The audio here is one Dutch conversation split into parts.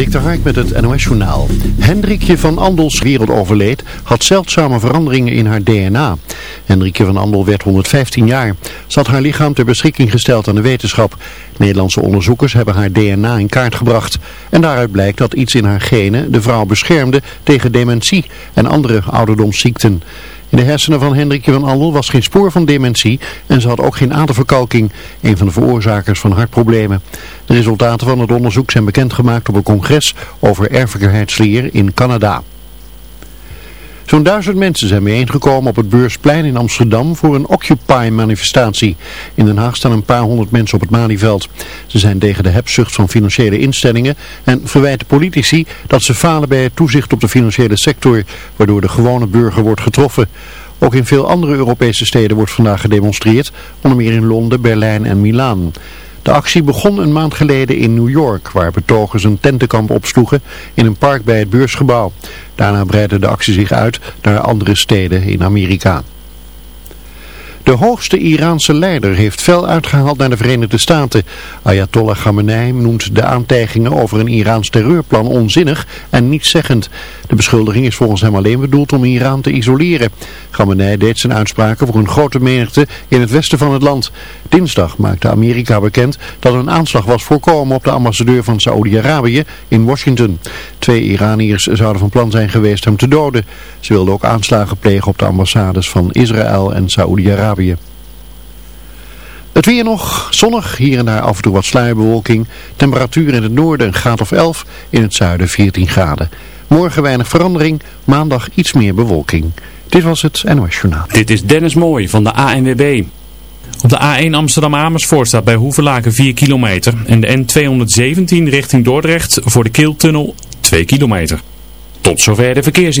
Dik de met het NOS Journaal. Hendrikje van Andels wereld overleed had zeldzame veranderingen in haar DNA. Hendrikje van Andel werd 115 jaar. Ze had haar lichaam ter beschikking gesteld aan de wetenschap. Nederlandse onderzoekers hebben haar DNA in kaart gebracht. En daaruit blijkt dat iets in haar genen de vrouw beschermde tegen dementie en andere ouderdomsziekten. In de hersenen van Hendrikje van Andel was geen spoor van dementie en ze had ook geen aderverkalking, een van de veroorzakers van hartproblemen. De resultaten van het onderzoek zijn bekendgemaakt op een congres over erfelijkheidsleer in Canada. Zo'n duizend mensen zijn bijeengekomen op het Beursplein in Amsterdam voor een Occupy-manifestatie. In Den Haag staan een paar honderd mensen op het Malieveld. Ze zijn tegen de hebzucht van financiële instellingen en verwijten politici dat ze falen bij het toezicht op de financiële sector, waardoor de gewone burger wordt getroffen. Ook in veel andere Europese steden wordt vandaag gedemonstreerd, onder meer in Londen, Berlijn en Milaan. De actie begon een maand geleden in New York, waar betogers een tentenkamp opsloegen in een park bij het beursgebouw. Daarna breidde de actie zich uit naar andere steden in Amerika. De hoogste Iraanse leider heeft fel uitgehaald naar de Verenigde Staten. Ayatollah Khamenei noemt de aantijgingen over een Iraans terreurplan onzinnig en nietszeggend. De beschuldiging is volgens hem alleen bedoeld om Iran te isoleren. Khamenei deed zijn uitspraken voor een grote menigte in het westen van het land. Dinsdag maakte Amerika bekend dat een aanslag was voorkomen op de ambassadeur van Saoedi-Arabië in Washington. Twee Iraniërs zouden van plan zijn geweest hem te doden. Ze wilden ook aanslagen plegen op de ambassades van Israël en Saoedi-Arabië. Het weer nog zonnig, hier en daar af en toe wat sluierbewolking. Temperatuur in het noorden een graad of 11, in het zuiden 14 graden. Morgen weinig verandering, maandag iets meer bewolking. Dit was het NOS Journaal. Dit is Dennis Mooij van de ANWB. Op de A1 Amsterdam-Amersfoort staat bij Hoevelaken 4 kilometer. En de N217 richting Dordrecht voor de Keeltunnel 2 kilometer. Tot zover de verkeers.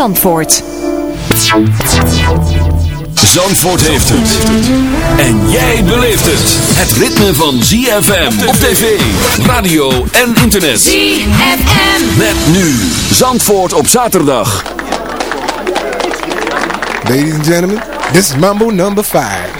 Zandvoort. Zandvoort heeft het. En jij beleeft het. Het ritme van ZFM op tv, radio en internet. ZFM. Met nu Zandvoort op zaterdag. Ladies and gentlemen, this is Mambo number 5.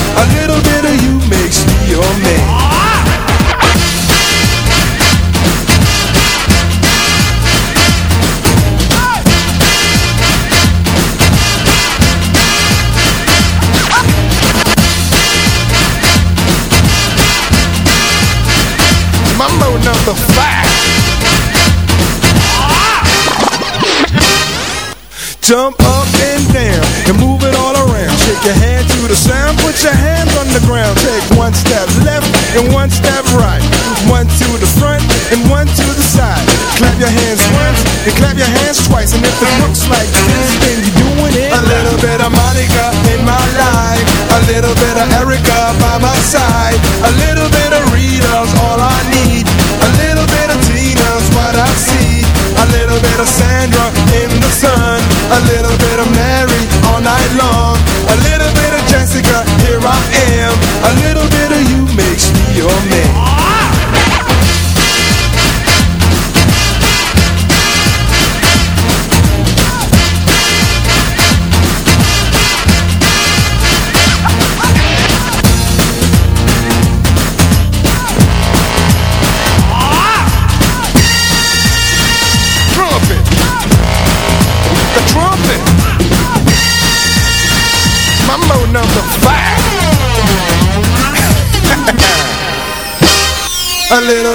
Clap your hands once and clap your hands twice. And if it looks like this, then you're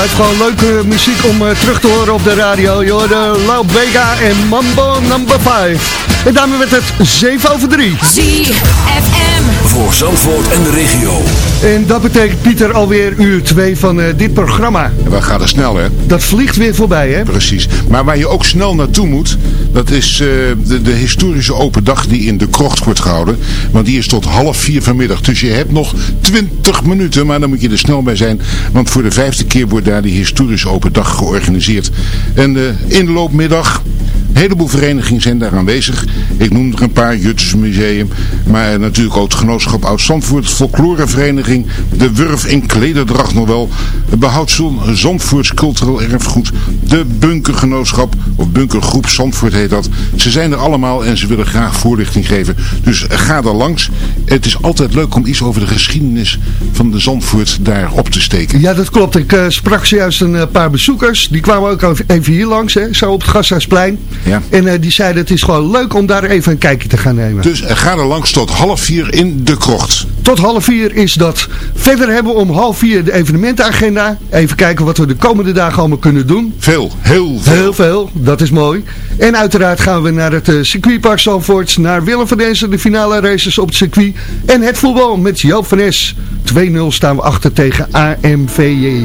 Blijft gewoon leuke muziek om eh, terug te horen op de radio. Je hoorde Lau Vega en Mambo number 5. En daarmee werd het 7 over 3. ZFM. Voor Zandvoort en de regio. En dat betekent Pieter alweer uur 2 van eh, dit programma. En we gaan er snel, hè? Dat vliegt weer voorbij, hè? Precies. Maar waar je ook snel naartoe moet, dat is eh, de, de historische open dag die in de krocht wordt gehouden. Want die is tot half vier vanmiddag. Dus je hebt nog 20 minuten, maar dan moet je er snel bij zijn. Want voor de vijfde keer wordt daar die historische open dag georganiseerd. En de inloopmiddag... Een heleboel verenigingen zijn daar aanwezig. Ik noem er een paar, Museum, maar natuurlijk ook het Genootschap Oud-Zandvoort, Folklorevereniging, de Wurf in Klederdracht nog wel, Behoudsel Zandvoorts Cultureel Erfgoed, de Bunkergenootschap, of Bunkergroep Zandvoort heet dat. Ze zijn er allemaal en ze willen graag voorlichting geven. Dus ga er langs. Het is altijd leuk om iets over de geschiedenis van de Zandvoort daar op te steken. Ja, dat klopt. Ik eh, sprak zojuist een eh, paar bezoekers. Die kwamen ook even hier langs, hè, zo op het Gasthuisplein. Ja. En eh, die zeiden het is gewoon leuk om daar even een kijkje te gaan nemen. Dus eh, ga er langs tot half vier in de krocht. Tot half vier is dat. Verder hebben we om half vier de evenementenagenda. Even kijken wat we de komende dagen allemaal kunnen doen. Veel, heel veel. Heel veel, dat is mooi. En uiteraard gaan we naar het eh, circuitpark Zandvoort. Naar Willem van Denzen, de finale races op het circuit. En het voetbal met Joop van Es. 2-0 staan we achter tegen AMVJ.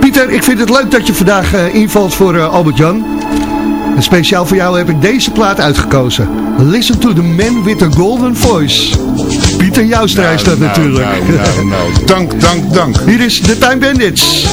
Pieter, ik vind het leuk dat je vandaag invalt voor Albert-Jan. En speciaal voor jou heb ik deze plaat uitgekozen. Listen to the man with the golden voice. Pieter Joustra is dat Nou, natuurlijk. Nou, nou, nou. Dank, dank, dank. Hier is The Time Bandits.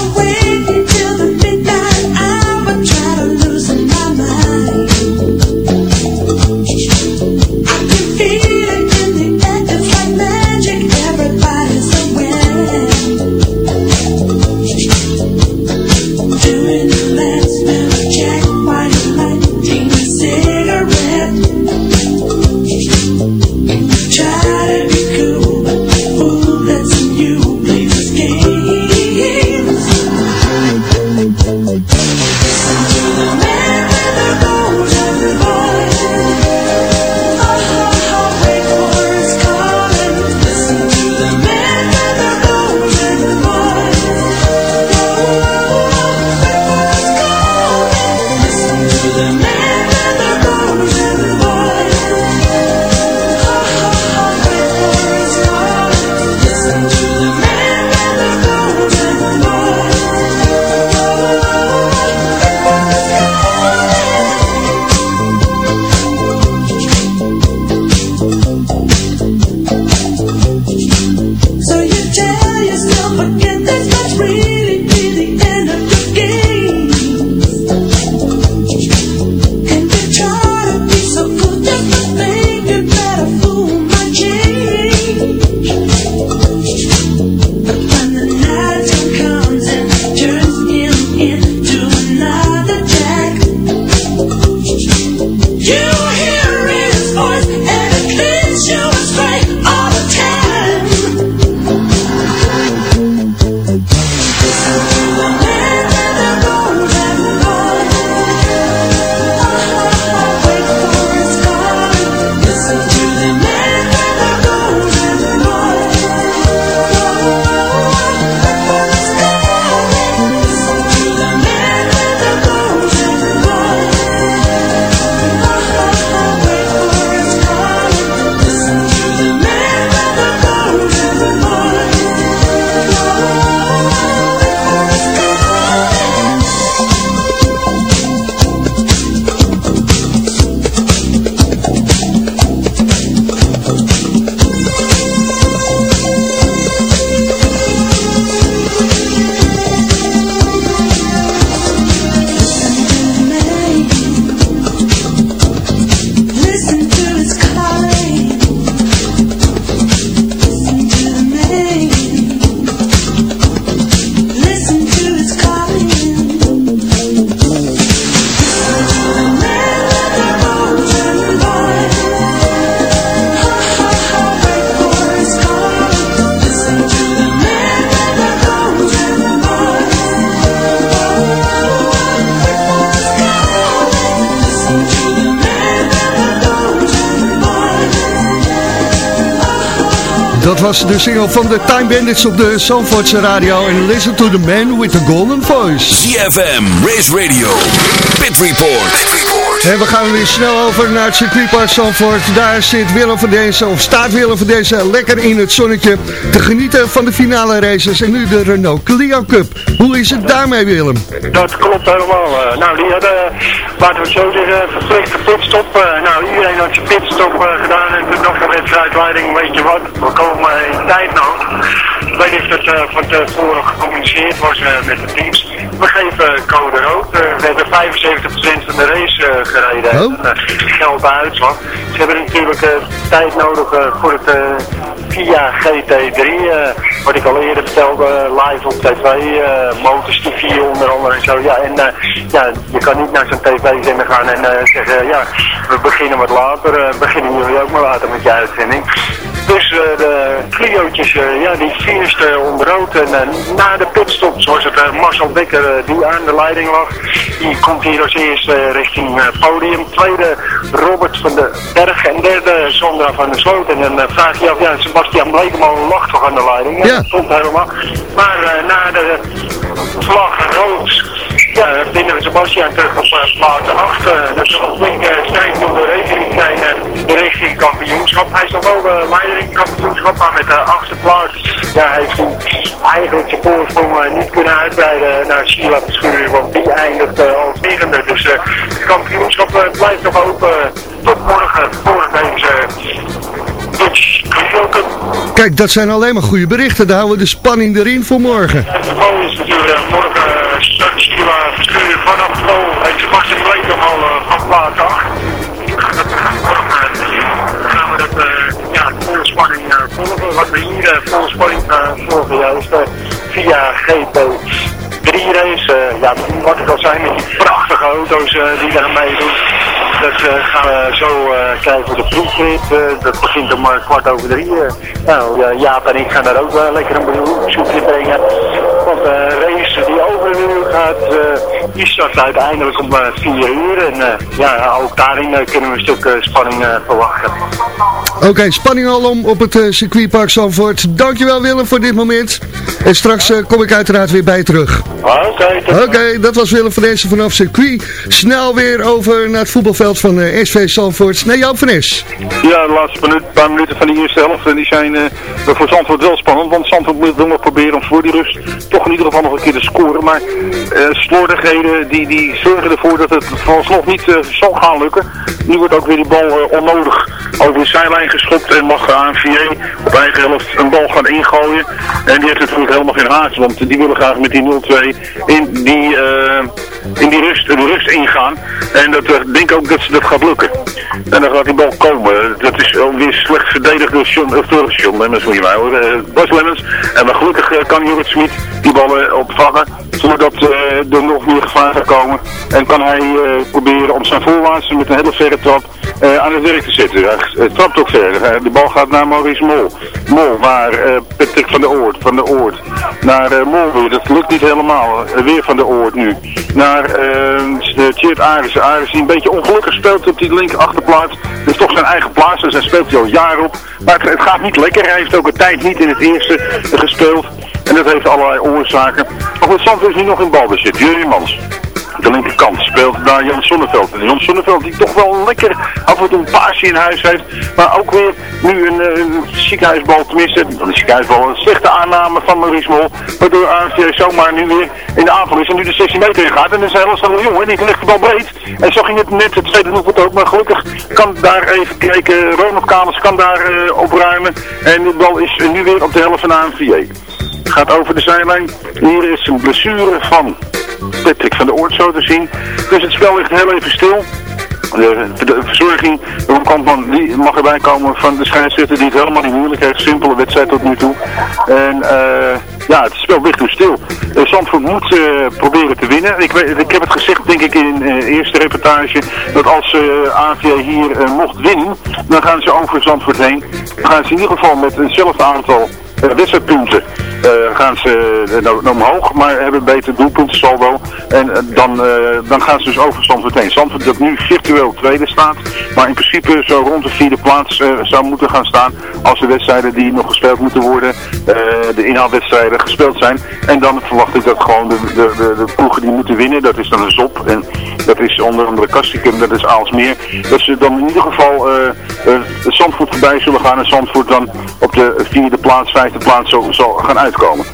Was de single van de Time Bandits op de Zandvoortse radio. En listen to the man with the golden voice. ZFM, Race Radio, Pit Report. En we gaan weer snel over naar het circuitpark Zandvoort. Daar zit Willem van deze, of staat Willem van deze lekker in het zonnetje te genieten van de finale races. En nu de Renault Clio Cup. Hoe is het daarmee Willem? Dat klopt helemaal. eh. nou, die hadden, laten we het zo zeggen, verplichte pitstop. Eh, nou, iedereen had zijn pitstop eh, gedaan en toen nog de wedstrijdleiding, weet je wat, we komen in tijdnood. Ik weet niet of dat eh, van tevoren gecommuniceerd was eh, met de teams. We geven code rood. Eh, we hebben 75% van de race eh, gereden. Oh. En, eh, geld bij uitslag. Ze hebben natuurlijk eh, tijd nodig eh, voor het eh, Kia GT3. eh, wat ik al eerder vertelde, live op tv. eh Motors TV onder andere en zo. Ja, en eh, ja, je kan niet naar zo'n tv-zender gaan en eh, zeggen, ja, we beginnen wat later. eh, beginnen jullie ook maar later met je uitzending. Dus eh, de Clio'tjes, eh, ja, die onder rood. En eh, na de pitstop, zoals het Marcel Dekker, die aan de leiding lag, die komt hier als eerste richting podium. Tweede Robert van de Berg en derde Sondra van der Sloot. En dan vraag je af, ja, Sebastian Blekemolen lag toch aan de leiding? Ja, dat stond helemaal. Maar na de vlag rood, ja, vinden we Sebastian terug op uh, plaats 8. Uh, dat is een flinke strijd moet de rekening zijn uh, richting kampioenschap. Hij is nog wel de leider in kampioenschap, maar met de achtste plaats ja, heeft hij eigenlijk zijn voorsprong niet kunnen uitbreiden naar Sheila Verschuur, want die eindigt als negende. Dus het kampioenschap blijft nog open tot morgen voor deze Dutch. Kijk, dat zijn alleen maar goede berichten. Daar houden we de spanning erin voor morgen. Het mooie is natuurlijk morgen start Sheila Verschuur vanaf Pol en Sebastian Bleek al van plaats 8. Morgen gaan we dat uh, ja, volle spanning uh, volgen. Wat we hier uh, volle spanning volgen, ja, is via GP. 3 race, ja, wat ik al zei, met die prachtige auto's die daar meedoen. Dat gaan we zo kijken voor de proefrit. Dat begint om kwart over drie. Nou, Jaap en ik gaan daar ook lekker een bezoekje brengen. Want gaat, uh, die start uiteindelijk om uh, vier uur. En uh, ja, ook daarin kunnen we een stuk spanning verwachten. Oké, okay, spanning al om op het circuitpark Zandvoort. Dankjewel Willem voor dit moment. En straks kom ik uiteraard weer bij je terug. Oké, okay, Oké, okay, dat was Willem van Essen vanaf circuit. Snel weer over naar het voetbalveld van SV Zandvoort. Nee, Joop van Es. Ja, de laatste minuut, paar minuten van de eerste helft. En die zijn uh, voor Zandvoort wel spannend. Want Zandvoort moet nog proberen om voor die rust toch in ieder geval nog een keer te scoren. Maar slordigheden die, die zorgen ervoor dat het vooralsnog niet uh, zal gaan lukken. Nu wordt ook weer die bal uh, onnodig over de zijlijn geschopt. En mag de ANVA op eigen helft een bal gaan ingooien. En die heeft natuurlijk helemaal geen haast. Want die willen graag met die 0-2 in die, in die rust, de rust ingaan. En dat denk ik ook dat ze dat gaat lukken. En dan gaat die bal komen. Dat is alweer slecht verdedigd door John, of door moet je mij horen. Bas Lemmens. En maar gelukkig kan Jorrit Smit die ballen opvangen. Zodat uh, er nog meer gevaar gaat komen. En kan hij proberen om zijn voorwaarts met een hele verre trap aan het werk te zetten. Hij trapt ook verder. de bal gaat naar Maurice Mol. Mol naar Patrick van der Oort. Van de Oort. Naar Mol weer. Dat lukt niet helemaal. weer van de Oort nu. Naar Tjeerd Arissen. Arissen die een beetje ongelukkig speelt op die linker achterplaats. Dat is toch zijn eigen plaats, dus hij speelt hij al jaren op. Maar het, gaat niet lekker, hij heeft ook een tijd niet in het eerste gespeeld. En dat heeft allerlei oorzaken. Maar goed, Zandvoort is nu nog in balbezit. Jurgen Mans. De linkerkant speelt naar Jan Sonneveld. En Jan Sonneveld die toch wel lekker af en toe een paasje in huis heeft. Maar ook weer nu een, een ziekenhuisbal, tenminste een ziekenhuisbal, een slechte aanname van Maurice Mol. Waardoor AFC zomaar nu weer in de aanval is en nu de 16 meter in gaat. En dat is hele snelle jongen, die legt de bal breed. En zo ging het net het tweede doelpunt ook. Maar gelukkig kan daar even kijken, Ronald Kamers kan daar uh, opruimen. En de bal is nu weer op de helft van de ANVA. Gaat over de zijlijn. Hier is een blessure van Patrick van de Oort zo te zien. Dus het spel ligt heel even stil. De, de verzorging, de kantman, die mag erbij komen van de scheidsrechter die het helemaal niet moeilijk heeft. Simpele wedstrijd tot nu toe. En uh, ja, het spel ligt nu stil. Uh, Zandvoort moet uh, proberen te winnen. Ik, weet, ik heb het gezegd, denk ik, in de eerste reportage, dat als AVA hier mocht winnen, dan gaan ze over Zandvoort heen. Dan gaan ze in ieder geval met hetzelfde aantal wedstrijdpunten eh, gaan ze uh, naar, naar omhoog, maar hebben beter doelpuntensaldo. En eh, dan, eh, dan gaan ze dus over Zandvoort heen. Zandvoort dat nu virtueel tweede staat, maar in principe zo rond de vierde plaats eh, zou moeten gaan staan als de wedstrijden die nog gespeeld moeten worden, eh, de inhaalwedstrijden gespeeld zijn. En dan verwacht ik dat gewoon de, de, de, ploegen die moeten winnen, dat is dan een ZOP en dat is onder andere Kastikum, dat is Aalsmeer. Dat ze dan in ieder geval eh eh, Zandvoort voorbij zullen gaan en Zandvoort dan op de vierde plaats, plaats zal, zal gaan uitkomen.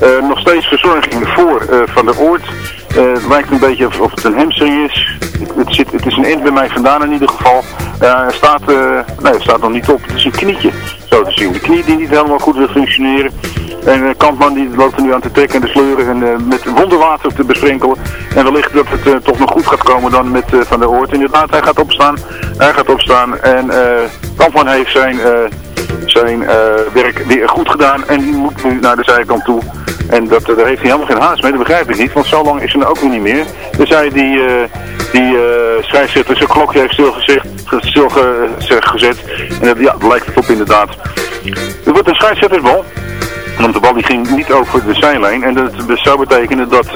Eh, nog steeds verzorging voor eh, Van der Oort. Eh, het lijkt een beetje of, het een hamstring is. Het, zit, het is een eind bij mij vandaan in ieder geval. Hij staat, nee, staat nog niet op. Het is een knietje, zo te zien. De knie die niet helemaal goed wil functioneren. En uh, Kampman die loopt er nu aan te trekken en te sleuren en met wonderwater te besprenkelen. En wellicht dat het toch nog goed gaat komen dan met Van der Oort. Inderdaad, hij gaat opstaan. Hij gaat opstaan en Kampman heeft zijn, zijn eh, werk weer goed gedaan. En die moet nu naar de zijkant toe. En dat, eh, daar heeft hij helemaal geen haast mee, dat begrijp ik niet. Want zo lang is er ook weer niet meer. Dus hij die, eh, die scheidsrechter zijn klokje heeft stilgezet. stilgezet. En dat, ja, lijkt het op inderdaad. Er wordt een scheidsrechtersbal. Want de bal die ging niet over de zijlijn. En dat, zou betekenen dat eh,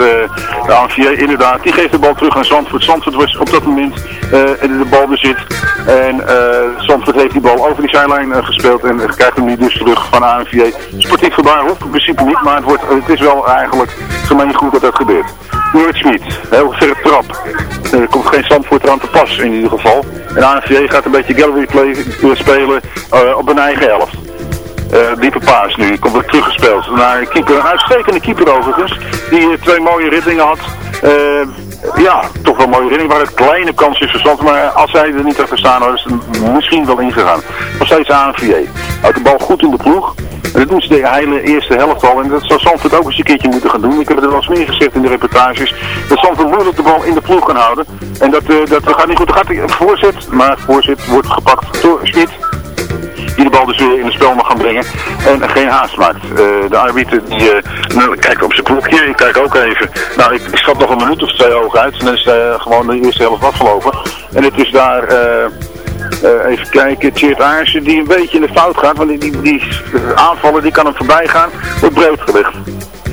de ANVA inderdaad, die geeft de bal terug aan Zandvoort. Zandvoort was op dat moment eh, in de bal bezit. En eh Zandvoort heeft die bal over die zijlijn gespeeld. En krijgt hem nu dus terug van ANVA. Sportief gebaar hoeft in principe niet. Maar het, wordt, het is wel eigenlijk gemeen goed dat dat gebeurt. Noord Schmid, heel verre trap. Er komt geen Zandvoort aan te pas in ieder geval. En ANVA gaat een beetje gallery play spelen op een eigen helft. Eh, diepe paas nu. Komt weer teruggespeeld naar een keeper. Een uitstekende keeper overigens. Die eh, twee mooie reddingen had. Eh, ja, toch wel mooie reddingen. Waar het kleine kans is verstand. Maar als hij er niet had gestaan, had is het misschien wel ingegaan. Nog steeds ANVA. Houdt de bal goed in de ploeg. En dat doen ze de hele eerste helft al. En dat zou Zandvoort ook eens een keertje moeten gaan doen. Ik heb het er wel eens meer gezegd in de reportages. Dat Zandvoort moeilijk de bal in de ploeg kan houden. En dat, eh, dat gaat niet goed. Dan gaat voorzet. Maar voorzet wordt gepakt door Schmid die de bal dus weer in het spel mag gaan brengen. En geen haast maakt. Eh, de arbiter die uh, nou, kijkt op zijn klokje, ik kijk ook even. Nou, ik, ik schat nog een minuut of twee hoog uit. En dan is uh, gewoon de eerste helft afgelopen. En het is daar, even kijken, Tjeerd Aarsen die een beetje in de fout gaat, want die, die, die aanvallen die kan hem voorbij gaan, wordt breed gelegd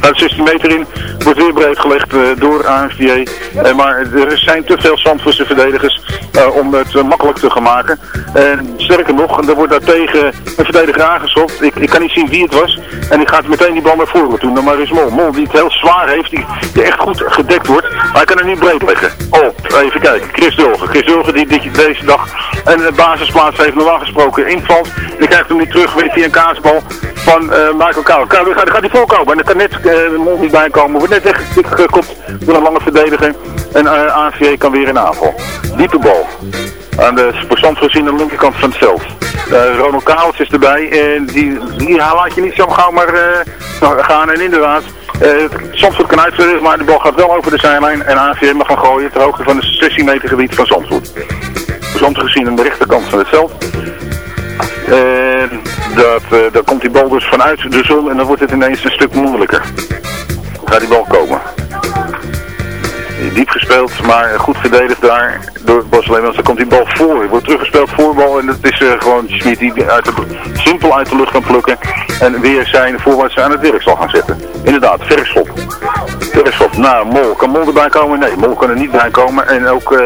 gaat 16 meter in, wordt weer breed gelegd uh, door ANVA. Uh, maar er zijn te veel Zandvoortse verdedigers uh, om het makkelijk te gaan maken. En sterker nog, er wordt daar tegen een verdediger aangeschopt. Ik, ik kan niet zien wie het was. En die gaat meteen die bal naar voren toe. Maar is Mol. Mol die het heel zwaar heeft, die, die echt goed gedekt wordt. Maar hij kan er niet breed leggen. Oh, even kijken. Chris Dulgen. Chris Dulgen die, die deze dag een basisplaats heeft normaal gesproken invalt. Die krijgt hem nu terug, weet hij een kaasbal van Michael Kouw. Kouw gaat, gaat hij voorkomen. En dan kan net de mond niet bijkomen. Wordt net weggekopt door een lange verdediger. En uh, kan weer in aanval. Diepe bal. Aan de verstand gezien aan de linkerkant van het veld. Ronald Kaaltz is erbij. En die, die laat je niet zo gauw maar uh, gaan. En inderdaad, uh, Zandvoort kan uitverdedigen, maar de bal gaat wel over de zijlijn. En ANVA mag gaan gooien ter hoogte van het 16 meter gebied van Zandvoort. Zandvoort gezien aan de rechterkant van het veld. En dat, uh, dan komt die bal dus vanuit de zon en dan wordt het ineens een stuk moeilijker. Gaat die bal komen. Diep gespeeld, maar goed verdedigd daar door Bas Leemans. Dan komt die bal voor. Wordt teruggespeeld voorbal en dat is uh, gewoon Schmid die uit de, simpel uit de lucht kan plukken. En weer zijn voorwaarts aan het werk zal gaan zetten. Inderdaad, verschop. Verschop. Nou, Mol. Kan Mol erbij komen? Nee, Mol kan er niet bij komen. En ook uh,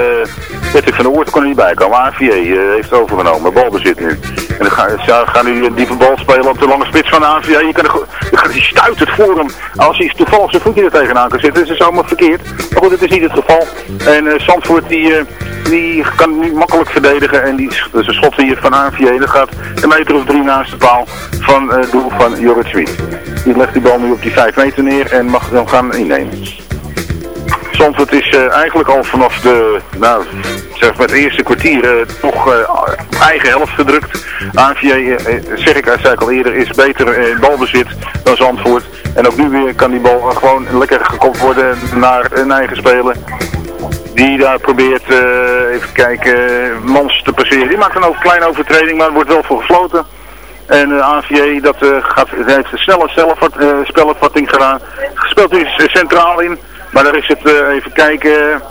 Patrick van der Oort kan er niet bij komen. AVA uh, heeft overgenomen. Balbezit nu. En dan gaan, nu een diepe bal spelen op de lange spits van AVA. Je kan je die stuit het voor hem. Als hij toevallig zijn voetje er tegenaan kan zitten, is het zomaar verkeerd. Maar goed, het is niet het geval. En uh, Zandvoort die, uh, die kan niet makkelijk verdedigen. En die dus schot hier van AVA. Dat gaat een meter of drie naast de paal van uh, doel van Jorrit. Die legt die bal nu op die 5 meter neer en mag dan gaan innemen. Zandvoort is uh, eigenlijk al vanaf de, nou, zeg maar het eerste kwartier uh, toch uh, eigen helft gedrukt. ANVJ, zeg ik, al eerder, is beter in balbezit dan Zandvoort. En ook nu weer kan die bal gewoon lekker gekopt worden naar een eigen speler. Die daar probeert, even kijken, Mans te passeren. Die maakt dan ook een kleine overtreding, maar er wordt wel voor gefloten. En de ANVJ dat, gaat, heeft een snelle spelopvatting gedaan. Speelt nu centraal in. Maar daar is het, uh, even kijken,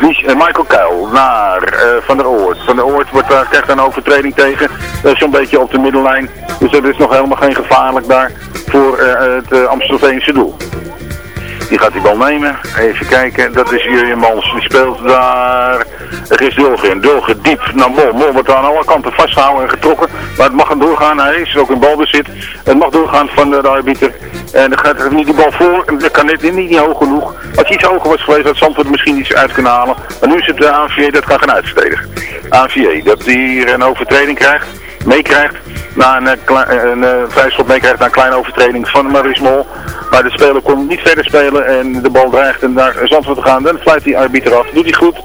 Wie- eh, Michael Kuil naar eh, Van der Oort. Van der Oort wordt, daar krijgt een overtreding tegen. Dat is zo'n beetje op de middenlijn. Dus er is nog helemaal geen gevaarlijk daar voor eh, het Amstelveense doel. Die gaat die bal nemen. Even kijken. Dat is Jurjen Mans. Die speelt daar. Er is Dulgen. Dulgen diep naar Mol. Mol wordt aan alle kanten vastgehouden en getrokken. Maar het mag hem doorgaan. Hij is ook in balbezit. Het mag doorgaan van de, arbiter. En dan gaat er niet die bal voor. En dat kan net niet, niet hoog genoeg. Als hij iets hoger was geweest, had Zandvoort misschien iets uit kunnen halen. Maar nu is het de AVA dat kan gaan uitverdedigen. AVA, dat hij hier een overtreding krijgt. Meekrijgt. Na een, uh, een uh, vrijschop meekrijgt na een kleine overtreding van Maurice Mol. Maar de speler kon niet verder spelen en de bal dreigt en naar Zandvoort te gaan. Dan fluit die arbiter af. Doet hij goed.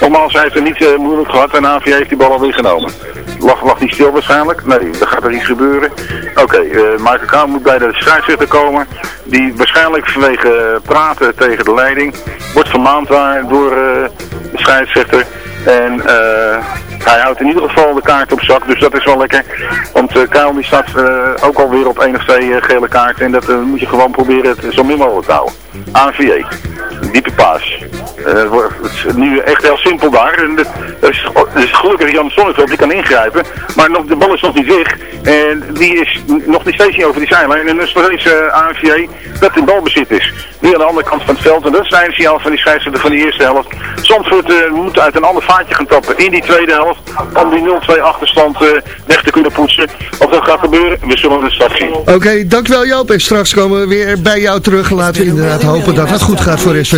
Nogmaals, hij heeft het niet uh, moeilijk gehad en AVA heeft die bal alweer genomen. Lag, lag niet stil waarschijnlijk? Nee, dan gaat er iets gebeuren. Oké, okay, uh, Michael moet bij de scheidsrechter komen. Die waarschijnlijk vanwege praten tegen de leiding wordt vermaand daar door de scheidsrechter. En uh, hij houdt in ieder geval de kaart op zak, dus dat is wel lekker. Want uh, Kuil die staat uh, ook alweer op één of twee gele kaarten en dat moet je gewoon proberen het zo min mogelijk te houden. ANVA, diepe paas. het is nu echt heel simpel daar. En dat is, is gelukkig Jan Sonneveld, die kan ingrijpen. Maar nog, de bal is nog niet weg. En die is nog niet steeds niet over die zijlijn. En dus nog steeds ANVA dat in balbezit is. Nu aan de andere kant van het veld. En dat is het signaal van die scheidsrechter van de eerste helft. Zandvoort moet uit een ander vaatje gaan tappen in die tweede helft. Om die 0-2 achterstand uh, weg te kunnen poetsen. Of dat gaat gebeuren, we zullen het straks zien. Oké, okay, dankjewel Joop. En straks komen we weer bij jou terug. Laten we inderdaad hopen dat het goed gaat voor SV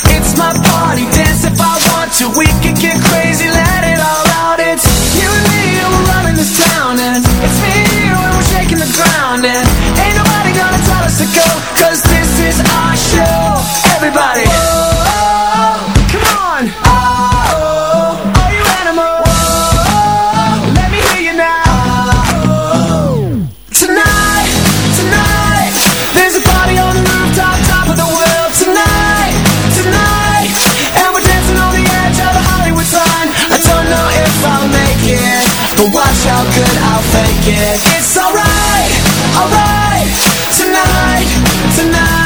To, we can get crazy, let it all out. It's you and me, and we're running this town, and it's me and you, and we're shaking the ground, and ain't nobody gonna tell us to go, cause this is our show. Everybody, It. It's alright, alright, tonight, tonight.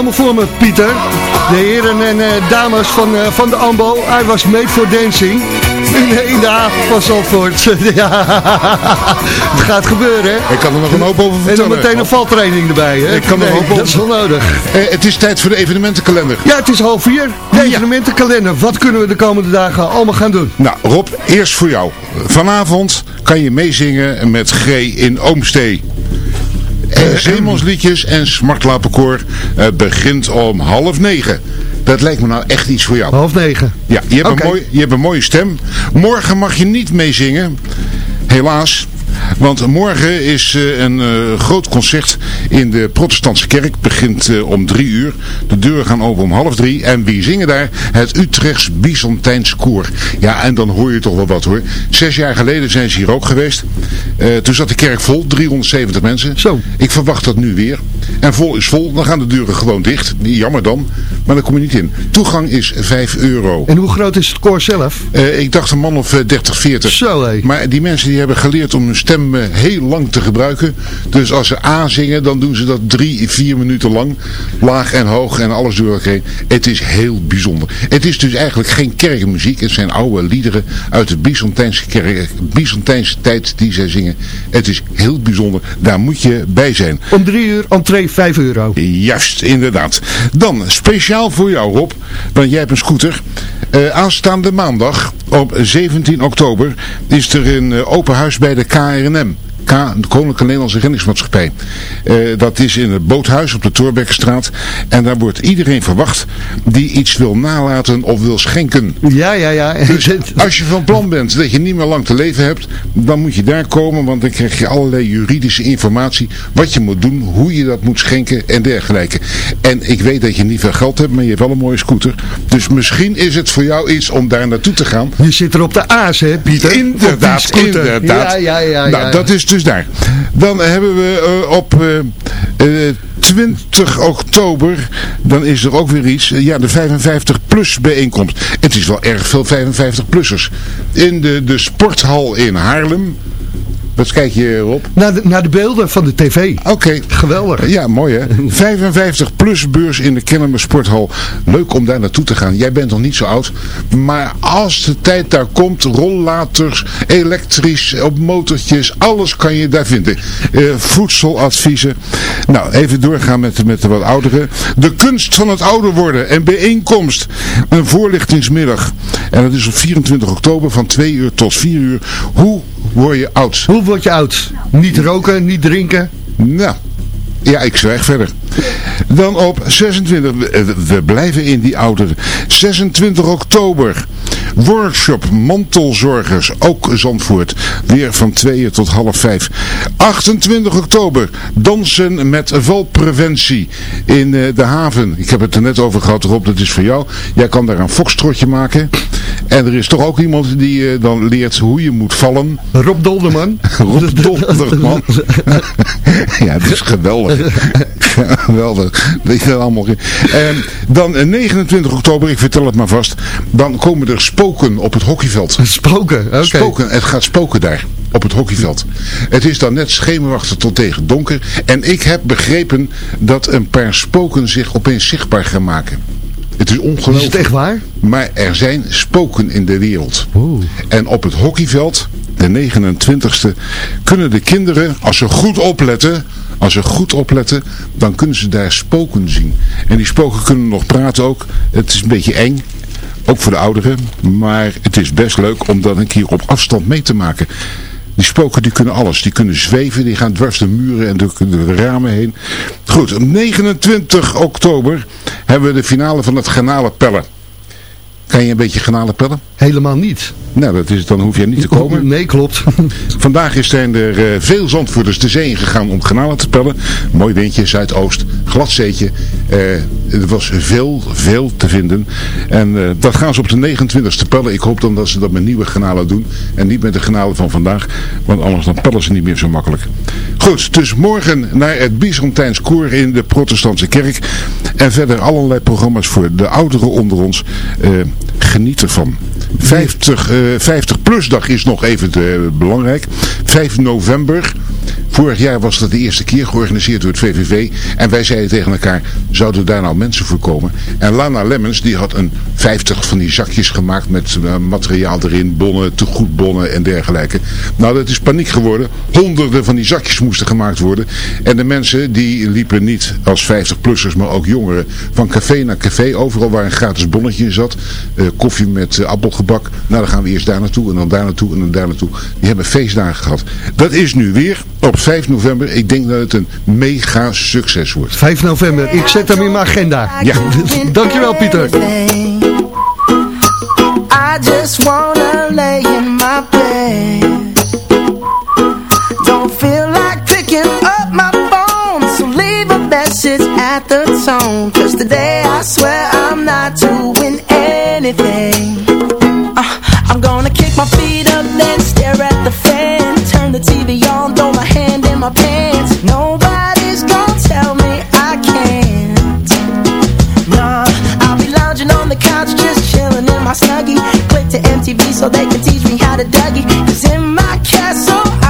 Helemaal voor me, Pieter. De heren en eh, dames van, eh, van de AMBO. Hij was made for dancing. In, in de haven van Zandvoort. ja, het gaat gebeuren, hè? Ik kan er nog een hoop over En vertellen. dan meteen een valtraining erbij, hè? Ik kan er Nee, ook op- dat is wel nodig. Eh, het is tijd voor de evenementenkalender. Ja, het is half vier. De evenementenkalender. Wat kunnen we de komende dagen allemaal gaan doen? Nou, Rob, eerst voor jou. Vanavond kan je meezingen met G in Oomstee. Eh, Zeemansliedjes en Smartlapenkoor eh, begint om half negen. Dat lijkt me nou echt iets voor jou. Half negen. Ja, je hebt, een, mooi, je hebt een mooie stem. Morgen mag je niet meezingen. Helaas. Want morgen is eh, een eh, groot concert in de protestantse kerk. Begint eh, om drie uur. De deuren gaan open om half drie. En wie zingen daar? Het Utrechts Byzantijns Koor. Ja, en dan hoor je toch wel wat hoor. Zes jaar geleden zijn ze hier ook geweest. Toen zat de kerk vol. 370 mensen. Zo. Ik verwacht dat nu weer. En vol is vol. Dan gaan de deuren gewoon dicht. Jammer dan. Maar dan kom je niet in. Toegang is 5 euro. En hoe groot is het koor zelf? Ik dacht een man of eh, 30, 40. Zo, hé. Maar die mensen die hebben geleerd om hun stem eh, heel lang te gebruiken. Dus als ze A zingen, dan doen ze dat drie, vier minuten lang. Laag en hoog en alles door elkaar heen. Het is heel bijzonder. Het is dus eigenlijk geen kerkmuziek. Het zijn oude liederen uit de Byzantijnse, kerk, Byzantijnse tijd die zij zingen. Het is heel bijzonder. Daar moet je bij zijn. Om drie uur, entree 5 euro. Juist, inderdaad. Dan, speciaal voor jou Rob, want jij hebt een scooter. Eh, aanstaande maandag op 17 oktober is er een eh, open huis bij de KRNM. Them. De Koninklijke Nederlandse Reddingsmaatschappij. Eh, dat is in het boothuis op de Torbekkenstraat. En daar wordt iedereen verwacht die iets wil nalaten of wil schenken. Ja, ja, ja. Dus als je van plan bent dat je niet meer lang te leven hebt, dan moet je daar komen, want dan krijg je allerlei juridische informatie, wat je moet doen, hoe je dat moet schenken en dergelijke. En ik weet dat je niet veel geld hebt, maar je hebt wel een mooie scooter. Dus misschien is het voor jou iets om daar naartoe te gaan. Je zit er op de A's, hè, Pieter? Inderdaad, inderdaad. Ja, ja, ja. nou, ja. dat is dus daar. Dan hebben we eh, op eh, eh, 20 oktober, dan is er ook weer iets, eh, ja, de 55-plus bijeenkomst. Het is wel erg veel 55-plussers. In de, de sporthal in Haarlem. Wat kijk je op? Naar de, naar de beelden van de tv. Oké. Geweldig. Ja, mooi hè. 55 plus beurs in de Kennemer Sporthal. Leuk om daar naartoe te gaan. Jij bent nog niet zo oud. Maar als de tijd daar komt, rollators, elektrisch, op motortjes, alles kan je daar vinden. Eh, voedseladviezen. Nou, even doorgaan met, met de wat ouderen. De kunst van het ouder worden en bijeenkomst. Een voorlichtingsmiddag. En dat is op 24 oktober van 2 uur tot 4 uur. Hoe word je oud? Hoe word je oud? Niet roken, niet drinken. Nou, ja, ik zwijg verder. Dan op 26, we, we blijven in die ouderen. 26 oktober, workshop mantelzorgers, ook Zandvoort. Weer van 2 tot half 5. 28 oktober, dansen met valpreventie in eh, de haven. Ik heb het er net over gehad, Rob, dat is voor jou. Jij kan daar een fokstrotje maken. En er is toch ook iemand die eh, dan leert hoe je moet vallen. Rob Dolderman. Rob Dolderman. ja, dat is geweldig. geweldig. Dat je dat allemaal... En dan eh, 29 oktober, ik vertel het maar vast. Dan komen er spoken op het hockeyveld. Spoken, oké. Spoken, het gaat spoken daar. Op het hockeyveld. Het is dan net schemerwachten tot tegen donker. En ik heb begrepen dat een paar spoken zich opeens zichtbaar gaan maken. Het is ongelooflijk. Is het echt waar? Maar er zijn spoken in de wereld. En op het hockeyveld, de 29e, kunnen de kinderen, als ze goed opletten, als ze goed opletten, dan kunnen ze daar spoken zien. En die spoken kunnen nog praten ook. Het is een beetje eng. Ook voor de ouderen. Maar het is best leuk om dat een keer op afstand mee te maken. Die spoken die kunnen alles. Die kunnen zweven, die gaan dwars de muren en de, de ramen heen. Goed, op 29 oktober hebben we de finale van het garnalenpellen. Kan je een beetje garnalenpellen? Helemaal niet. Nou, dat is, dan hoef je niet te komen. Nee, klopt. Vandaag is zijn er eh, veel zandvoerders de zee gegaan om garnalen te pellen. Mooi windje, zuidoost, glad zeetje. Eh, er was veel, veel te vinden. En eh, dat gaan ze op de 29e pellen. Ik hoop dan dat ze dat met nieuwe garnalen doen. En niet met de garnalen van vandaag. Want anders dan pellen ze niet meer zo makkelijk. Goed, dus morgen naar het Byzantijns koor in de protestantse kerk. En verder allerlei programma's voor de ouderen onder ons. Eh, geniet ervan. 50, eh, 50 plus dag is nog even belangrijk. 5 november. Vorig jaar was dat de eerste keer georganiseerd door het VVV. En wij zeiden tegen elkaar, zouden daar nou mensen voor komen? En Lana Lemmens, die had een 50 van die zakjes gemaakt met eh, materiaal erin, bonnen, tegoedbonnen en dergelijke. Nou, dat is paniek geworden. Honderden van die zakjes moesten gemaakt worden. En de mensen die liepen niet als 50-plussers, maar ook jongeren, van café naar café, overal waar een gratis bonnetje in zat. eh, koffie met eh, appelgebak. Nou, dan gaan we eerst daar naartoe en dan daar naartoe en dan daar naartoe. Die hebben feestdagen gehad. Dat is nu weer op 5 november. Ik denk dat het een mega succes wordt. 5 november, ik zet hem in mijn agenda. Ja. Dankjewel Pieter. I just wanna lay in my bed Don't feel like picking up my phone So leave a message at the tone Cause today I swear I'm not doing anything uh, I'm gonna kick my feet up then Click to MTV so they can teach me how to Dougie. Cause in my castle I'm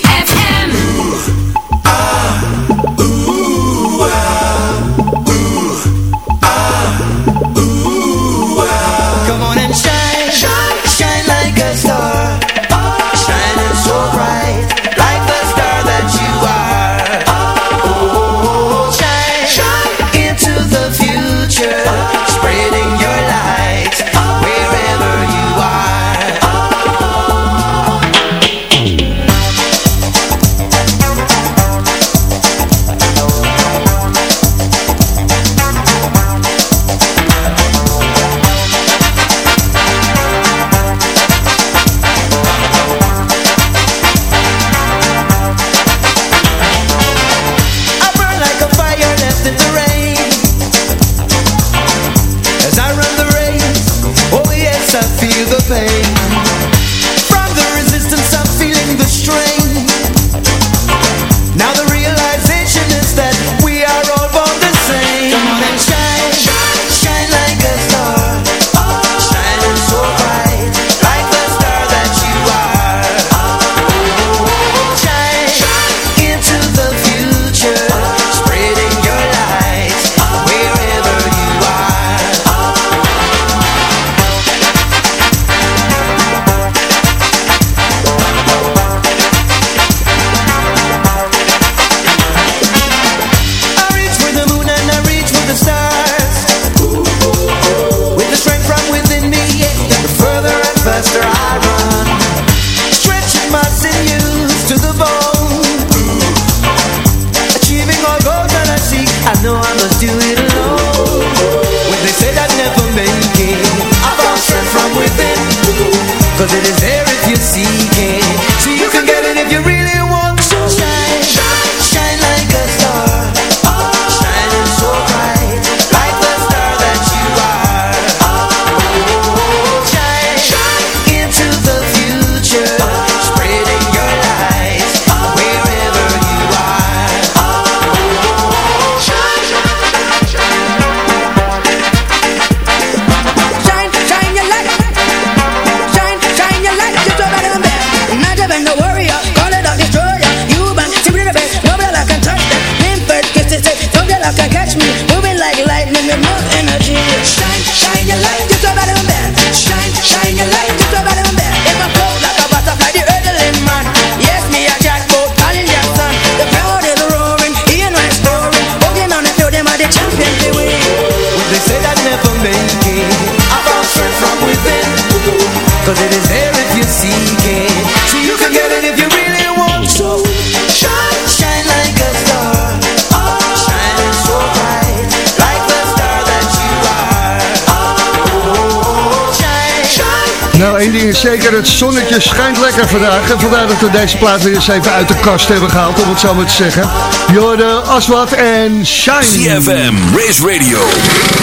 Nou, één ding is zeker, het zonnetje schijnt lekker vandaag. En vandaar dat we deze plaat weer eens even uit de kast hebben gehaald, om het zo maar te zeggen. Jorde, Aswat en Shine. CFM, Race Radio,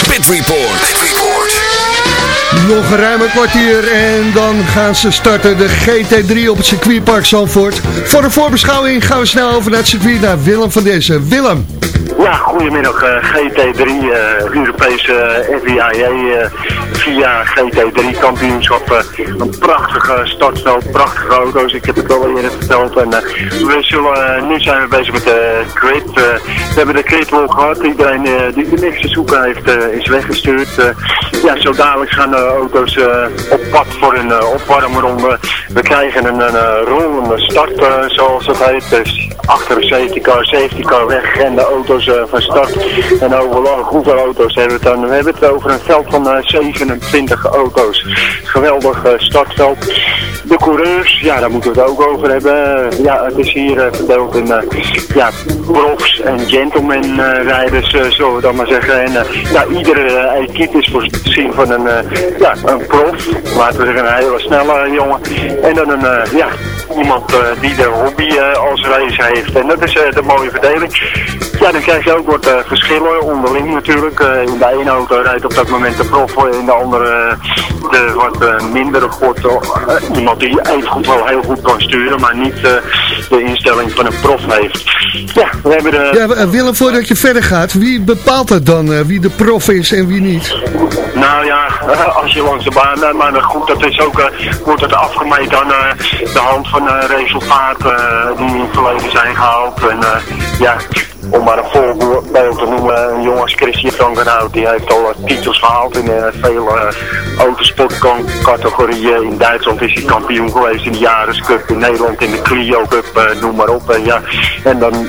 Pit Report. Nog een ruim een kwartier en dan gaan ze starten de GT3 op het circuitpark Zandvoort. Voor de voorbeschouwing gaan we snel over naar het circuit naar Willem van deze. Willem. Ja, goedemiddag. eh, GT3, eh, Europese eh, FIA eh, ja, GT3 kampioenschap. Eh, een prachtige startveld, prachtige auto's. Ik heb het al eerder verteld. En, eh, we zullen, eh, nu zijn we bezig met de grid. we hebben de grid wel gehad. Iedereen die de niks te zoeken heeft is weggestuurd. ja, zo dadelijk gaan de auto's op pad voor een opwarmronde. We krijgen een, een rollende start, zoals dat heet. Dus achter de safety car, safety car weg en de auto's van start. En overal, hoeveel auto's hebben we het dan? We hebben het over een veld van 37 20 auto's. Geweldig eh, startveld. De coureurs, ja, daar moeten we het ook over hebben. Ja, het is hier eh, verdeeld in eh, ja, profs en gentlemanrijders, zullen we dan maar zeggen. En ja, iedere equipe is voorzien van een, ja, een prof, laten we zeggen een hele snelle jongen. En dan een, ja, iemand die de hobby als race heeft. En dat is de mooie verdeling. Ja, dan krijg je ook wat verschillen onderling natuurlijk. in de ene auto rijdt op dat moment de prof, in de andere eh, de wat eh, mindere gort. eh, iemand die even goed wel heel goed kan sturen, maar niet de instelling van een prof heeft. Ja, we hebben de... Ja, Willem, voordat je verder gaat, wie bepaalt het dan? wie de prof is en wie niet? Nou ja, als je langs de baan, maar goed, dat is ook, wordt het afgemeten aan de hand van resultaten die in het verleden zijn gehaald. En ja, om maar een voorbeeld te noemen, een jongen als Christian Frankenhout, die heeft al eh, titels gehaald in eh, veel uh, autosportcategorieën. In Duitsland is hij kampioen geweest in de Jaris Cup, in Nederland in de Clio Cup, eh, noem maar op. En, ja, en dan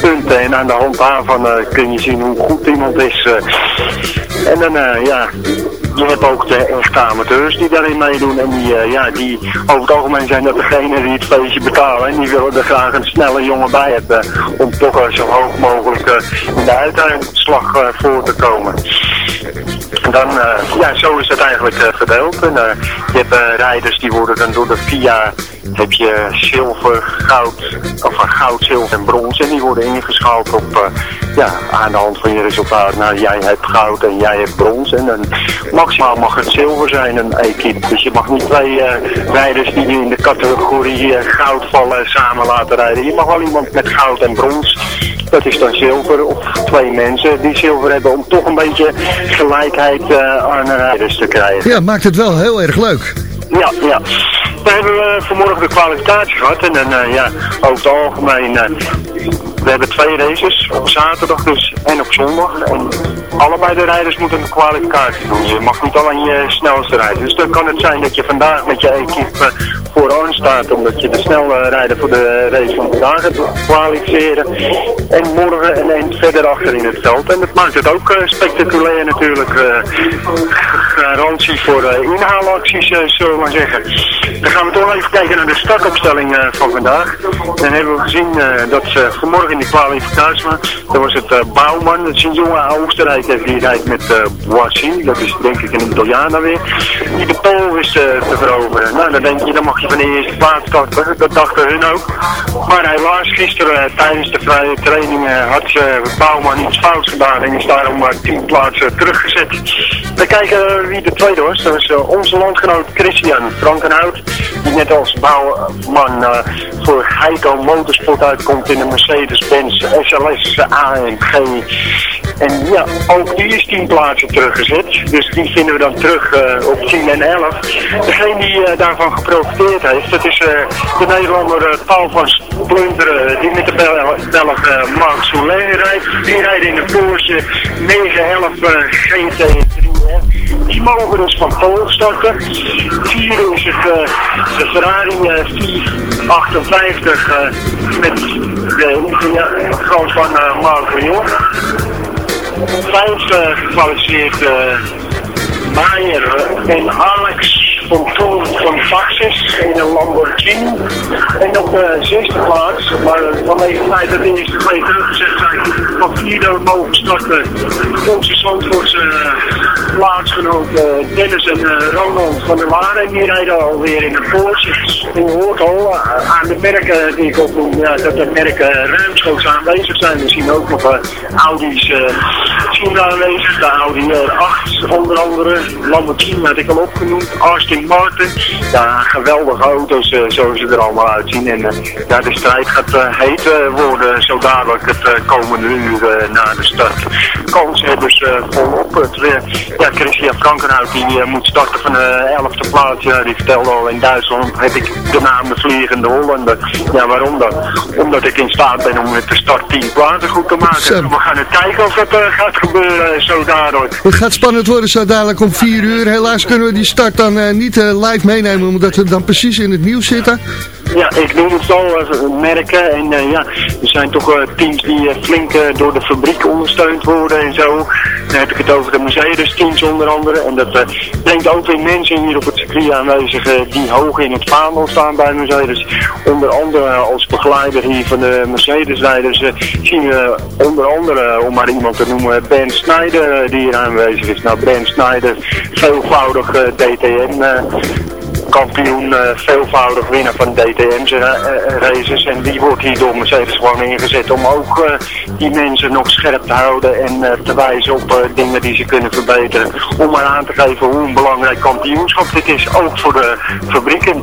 punten en aan de hand daarvan eh, kun je zien hoe goed iemand is. eh. en dan, eh, ja, je hebt ook de echte amateurs die daarin meedoen. En die, eh, ja, die over het algemeen zijn dat degene die het feestje betalen. En die willen er graag een snelle jongen bij hebben. Om toch eh, zo hoog mogelijk eh, in de eh, voor te komen. En dan, ja, zo is het eigenlijk verdeeld. En, je hebt rijders die worden dan door de VIA, heb je zilver, goud, of eh, goud, zilver en brons. En die worden ingeschaald op, eh, ja, aan de hand van je resultaat. Nou, jij hebt goud en jij hebt brons. En dan maximaal mag het zilver zijn, een equipe. Dus je mag niet twee eh, rijders die in de categorie goud vallen samen laten rijden. Je mag wel iemand met goud en brons. Dat is dan zilver of twee mensen die zilver hebben om toch een beetje gelijkheid aan de rijders te krijgen. Ja, maakt het wel heel erg leuk. Ja, ja. We hebben eh, vanmorgen de kwalificatie gehad en dan, eh, ja, over het algemeen, eh, we hebben twee races, op zaterdag dus en op zondag. En allebei de rijders moeten een kwalificatie doen. Je mag niet alleen je snelste rijden. Dus dan kan het zijn dat je vandaag met je equipe voor vooraan staat, omdat je de snelrijder voor de race van vandaag gaat kwalificeren. En morgen eind verder achter in het veld. En dat maakt het ook spectaculair natuurlijk. garantie voor inhaalacties, zullen we maar zeggen. Dan gaan we toch even kijken naar de startopstelling van vandaag. Dan hebben we gezien dat ze vanmorgen in de kwalificatie dan was het uh, Bouwman, dat is een jonge Oostenrijker die rijdt met uh, Boissy. Dat is denk ik een Italiaan weer. Die de Pool wist uh, te veroveren. Nou, dan denk je, dan mag je van de eerste plaats starten. Dat dachten hun ook. Maar helaas, gisteren tijdens de vrije training had Bouwman iets fouts gedaan en is daarom maar tien plaatsen teruggezet. We kijken wie de tweede was. Dat was onze landgenoot Christian Frankenhout. Die net als Bouwman voor Heiko Motorsport uitkomt in de Mercedes-Benz SLS AMG. En ja, ook die is 10 plaatsen teruggezet. Dus die vinden we dan terug uh, op 10 en 11. Degene die uh, daarvan geprofiteerd heeft, dat is uh, de Nederlander Paul van Splunderen, die met de Belg Marc Soler rijdt. Die rijdt in de Porsche 911 GT3 die mogen dus van Pool starten. Vierde is het de Ferrari 458 met de ja, groot van uh, Mark Rion. Vijf gekwalificeerd Maier en Alex Toon van Taxis in een Lamborghini. En op de zesde plaats, maar vanwege het feit dat de eerste twee teruggezet zijn, van vierde mogen starten onze Zandvoortse uh, plaatsgenoten Dennis en uh, Ronald van der Laren. En die rijden alweer in de Porsche. Je hoort al aan de merken die ik opnoem, ja, dat de merken ruimschoots aanwezig zijn. We zien ook nog Audi's zien aanwezig, de Audi R8 onder andere, Lamborghini had ik al opgenoemd, Austin Martin. Ja, geweldige auto's uh, zoals ze er allemaal uitzien. En uh, ja, de strijd gaat uh, heet worden zo dadelijk het komende uur na de start. Kanshebbers volop. Het, ja, Christian Frankenhout die moet starten van de 11e plaats. Ja, die vertelde al in Duitsland heb ik de naam de Vliegende Hollander. Ja, waarom dan? Omdat ik in staat ben om met de start 10 plaatsen goed te maken. We gaan het kijken of dat gaat gebeuren zo dadelijk. Het gaat spannend worden zo dadelijk om 4 uur. Helaas kunnen we die start dan niet uh, live meenemen, omdat we dan precies in het nieuws zitten. Ja, ik noem het zo, uh, merken. En uh, ja, er zijn toch uh, teams die flink door de fabriek ondersteund worden en zo. Dan heb ik het over de Mercedes teams onder andere. En dat brengt ook weer mensen hier op het circuit aanwezig die hoog in het vaandel staan bij Mercedes. Onder andere als begeleider hier van de Mercedes-rijders zien we onder andere, om maar iemand te noemen, Ben Snyder die hier aanwezig is. Nou, Ben Snyder, veelvoudig DTM kampioen, uh, veelvoudig winnaar van DTM's uh, races. En die wordt hier door Mercedes gewoon ingezet om ook die mensen nog scherp te houden en te wijzen op dingen die ze kunnen verbeteren. Om maar aan te geven hoe een belangrijk kampioenschap dit is, ook voor de fabrieken.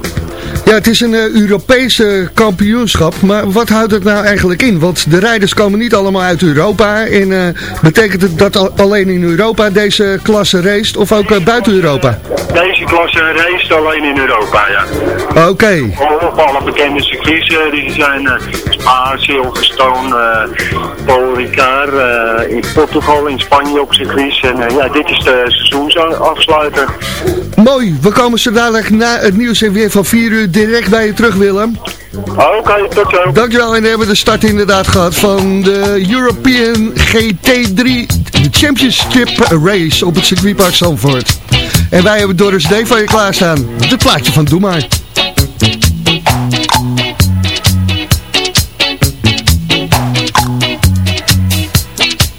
Ja, het is een uh, Europese kampioenschap, maar wat houdt het nou eigenlijk in? Want de rijders komen niet allemaal uit Europa en uh, betekent het dat alleen in Europa deze klasse race of ook uh, buiten Europa? Deze klasse race alleen in Europa, ja. Oké. Okay. Alle bekende circuits die zijn Spa, Silverstone, Paul Ricard, in Portugal, in Spanje op circuits. En ja, dit is de seizoensafsluiter. Mooi, we komen zo dadelijk na het nieuws en weer van 4 uur direct bij je terug, Willem. Oké, okay, tot zo. Dankjewel. En we hebben de start inderdaad gehad van de European GT3 Championship Race op het circuitpark Zandvoort. En wij hebben Doris D van je klaarstaan. Het plaatje van Doe maar.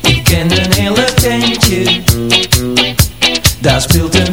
Ik ken een hele tentje. Daar speelt een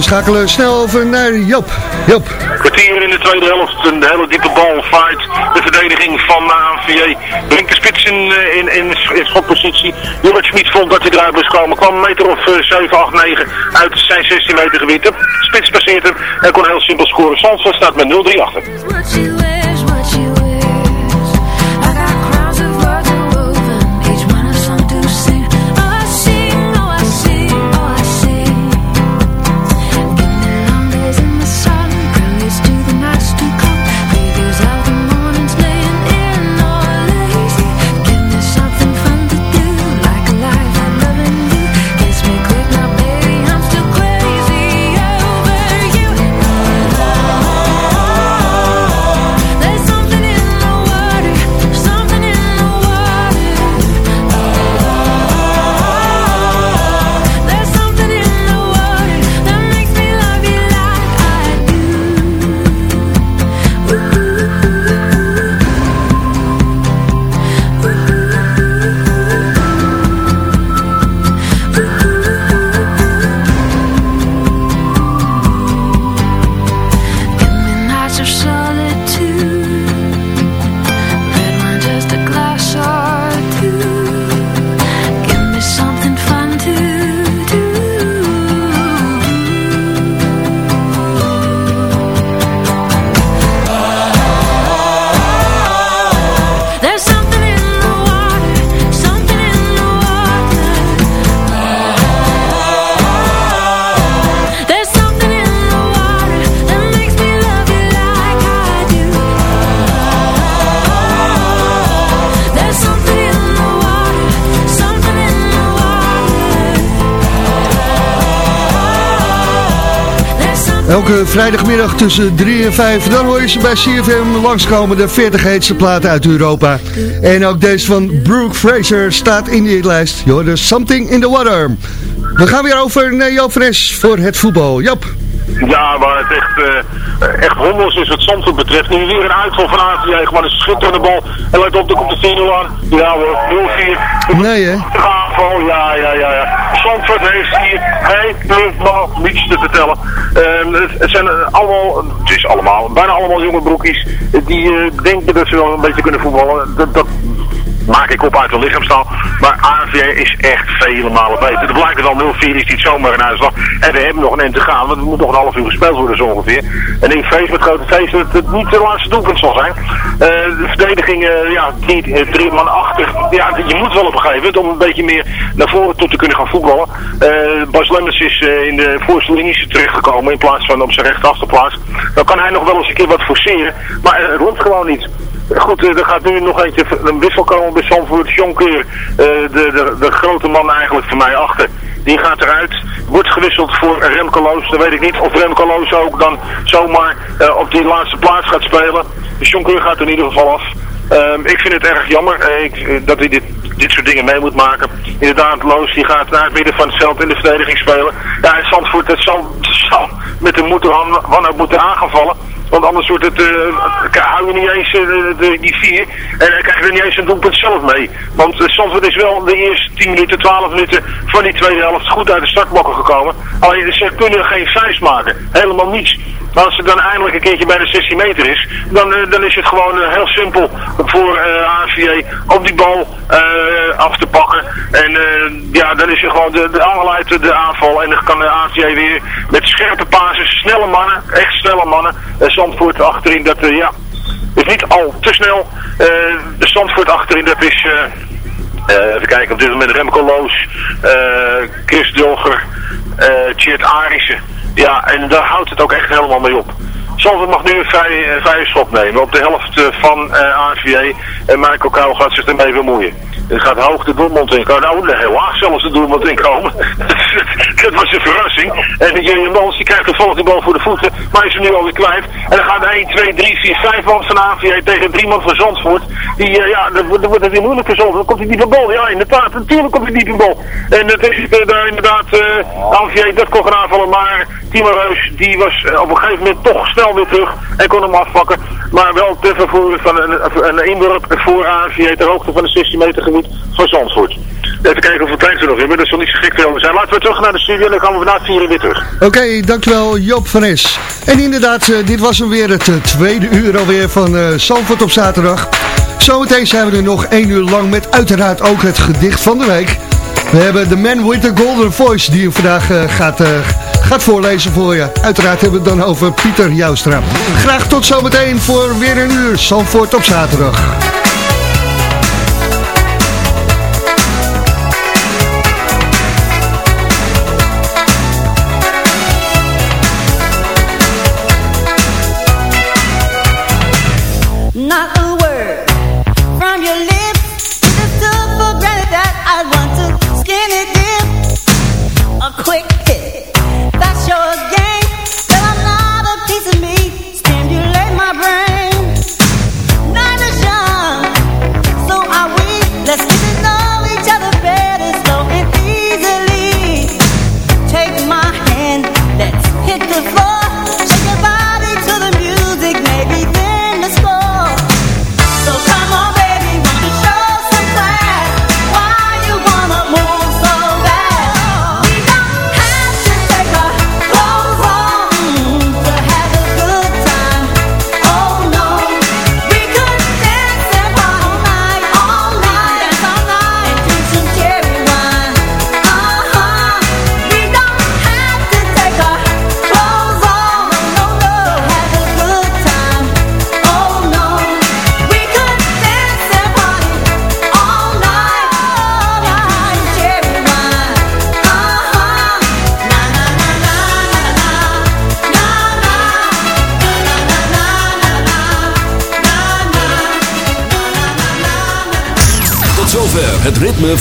we schakelen snel over naar Job. Job. Kwartier in de tweede helft. Een hele diepe bal fight. de verdediging van de ANVJ. Linkerspits eh, in, in, in, in schotpositie. Jorrit Schmid vond dat hij eruit moest komen. Kwam een meter of 7, 8, 9 uit zijn 16 meter gebied. De spits passeert hem en kon heel simpel scoren. Sansa staat met 0-3 achter. Vrijdagmiddag tussen 3 en 5, dan hoor je ze bij CFM langskomen, de 40 heetste platen uit Europa. En ook deze van Brooke Fraser staat in die lijst. Je hoorde Something in the Water. We gaan weer over naar Joop Fres voor het voetbal. Jop. Ja, waar het echt, eh, echt hondels is wat Zandvoort betreft. Nu weer een uitval van AVJ, gewoon een schitterende bal. En let op, er komt de 10 aan. Ja hoor, 0-4. Nee hè? Aanval, ja, ja, ja, ja. Zandvoort heeft hier helemaal niets te vertellen. Ehm, het, zijn eh, allemaal, het is allemaal, bijna allemaal jonge broekies die eh, denken dat ze wel een beetje kunnen voetballen. Dat, dat maak ik op uit de lichaamstaal. Maar AVJ is echt vele malen beter. Er blijkt al 0-4 is niet zomaar een uitslag. En we hebben nog een eind te gaan, want er moet nog een half uur gespeeld worden zo ongeveer. En ik vrees met grote feest dat het niet de laatste doelpunt zal zijn. Eh, de verdediging, eh, ja, die, eh, drie man achter. Ja, je moet wel op een gegeven moment om een beetje meer naar voren toe te kunnen gaan voetballen. Bas Lemmers is in de voorste linies terechtgekomen in plaats van op zijn rechterachterplaats. Dan kan hij nog wel eens een keer wat forceren, maar het lukt gewoon niet. Goed, eh, er gaat nu nog eentje, een wissel komen bij Zandvoort. Jonker, eh, de, de, de grote man eigenlijk voor mij achter. Die gaat eruit, wordt gewisseld voor Remco Loos. Dan weet ik niet of Remco ook dan zomaar eh, op die laatste plaats gaat spelen. Jonker gaat in ieder geval af. Ehm, ik vind het erg jammer ik, dat hij dit, dit soort dingen mee moet maken. Inderdaad, Loos die gaat naar het midden van het veld in de verdediging spelen. Ja, Zandvoort zal, met de moeder wanhoop moeten aangevallen. Want anders wordt het, uh, hou je niet eens eh, de, die vier. En dan krijg je er niet eens een doelpunt zelf mee. Want uh, is wel de eerste 10 minuten, 12 minuten van die tweede helft goed uit de startblokken gekomen. Alleen ze kunnen geen vuist maken. Helemaal niets. Maar als het dan eindelijk een keertje bij de 16 meter is, dan, eh, dan is het gewoon eh, heel simpel voor eh AVA op die bal af te pakken. En ja, dan is er gewoon de, de de aanval. En dan kan de weer met scherpe pases, snelle mannen, echt snelle mannen. Uh, Zandvoort achterin, dat ja, is niet al te snel. De Zandvoort achterin, dat is... even kijken, op dit moment Remco Loos, Chris Dulger, eh Tjeerd Arissen. Ja, en daar houdt het ook echt helemaal mee op. Zandvoort mag nu een vrije, schop nemen op de helft eh, van AVA. En Michael Kou gaat zich ermee bemoeien. Het gaat hoog de doelmond in komen. Nou, heel laag zelfs de doelmond in komen. dat was een verrassing. En de Jurjen Mans die krijgt de die bal voor de voeten. Maar is er nu alweer kwijt. En dan gaat 1, 2, 3, 4, 5 man van AVA tegen 3 man van Zandvoort. Die, eh, ja, dan wordt het weer moeilijker Zandvoort. Dan komt hij niet van bal. Ja, inderdaad. Natuurlijk komt hij niet van bal. En dat is eh, daar inderdaad eh AVA dat kon gaan aanvallen. Maar Timo die was eh, op een gegeven moment toch snel weer terug. En kon hem afpakken. Maar wel ter vervoer van een, een inworp voor AVA ter hoogte van het 16 meter gebied van Zandvoort. Even kijken hoeveel tijd we nog hebben. Dat zal niet zo gek veel zijn. Laten we terug naar de studio en dan gaan we na het vieren weer terug. Oké, dankjewel Joop van Es. En inderdaad, eh, dit was hem weer het eh, tweede uur alweer van Zandvoort op zaterdag. Zometeen zijn we er nog één uur lang met uiteraard ook het gedicht van de week. We hebben de Man with the Golden Voice die je vandaag gaat, gaat voorlezen voor je. Uiteraard hebben we het dan over Pieter Joustra. Graag tot zometeen voor weer een uur Zandvoort op zaterdag.